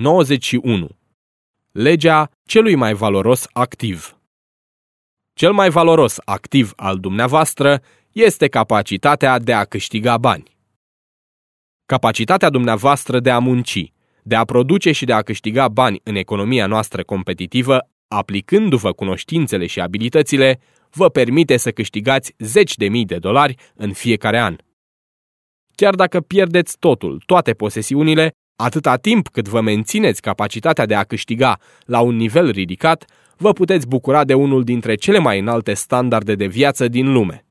91. Legea celui mai valoros activ. Cel mai valoros activ al dumneavoastră este capacitatea de a câștiga bani. Capacitatea dumneavoastră de a munci, de a produce și de a câștiga bani în economia noastră competitivă, aplicându-vă cunoștințele și abilitățile, vă permite să câștigați zeci de mii de dolari în fiecare an. Chiar dacă pierdeți totul, toate posesiunile, atâta timp cât vă mențineți capacitatea de a câștiga la un nivel ridicat, vă puteți bucura de unul dintre cele mai înalte standarde de viață din lume.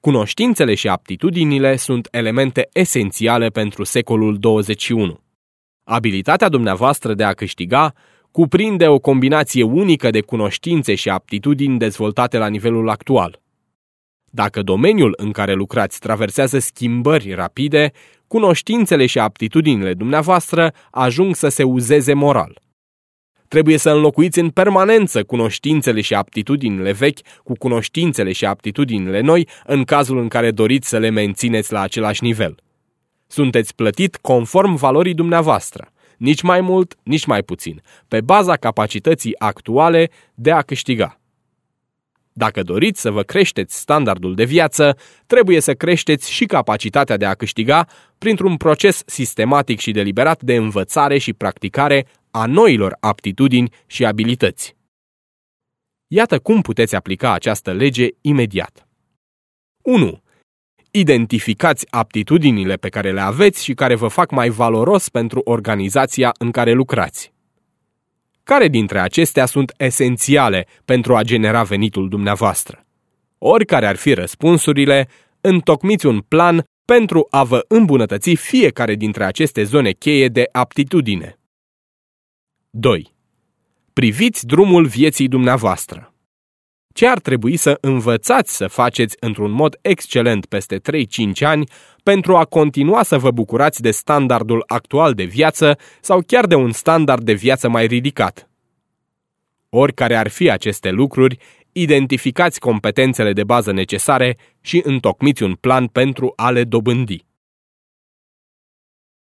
Cunoștințele și aptitudinile sunt elemente esențiale pentru secolul 21. Abilitatea dumneavoastră de a câștiga cuprinde o combinație unică de cunoștințe și aptitudini dezvoltate la nivelul actual. Dacă domeniul în care lucrați traversează schimbări rapide, cunoștințele și aptitudinile dumneavoastră ajung să se uzeze moral. Trebuie să înlocuiți în permanență cunoștințele și aptitudinile vechi cu cunoștințele și aptitudinile noi în cazul în care doriți să le mențineți la același nivel. Sunteți plătit conform valorii dumneavoastră, nici mai mult, nici mai puțin, pe baza capacității actuale de a câștiga. Dacă doriți să vă creșteți standardul de viață, trebuie să creșteți și capacitatea de a câștiga printr-un proces sistematic și deliberat de învățare și practicare a noilor aptitudini și abilități. Iată cum puteți aplica această lege imediat. 1. Identificați aptitudinile pe care le aveți și care vă fac mai valoros pentru organizația în care lucrați. Care dintre acestea sunt esențiale pentru a genera venitul dumneavoastră? Oricare ar fi răspunsurile, întocmiți un plan pentru a vă îmbunătăți fiecare dintre aceste zone cheie de aptitudine. 2. Priviți drumul vieții dumneavoastră. Ce ar trebui să învățați să faceți într-un mod excelent peste 3-5 ani pentru a continua să vă bucurați de standardul actual de viață sau chiar de un standard de viață mai ridicat? Oricare ar fi aceste lucruri, identificați competențele de bază necesare și întocmiți un plan pentru a le dobândi.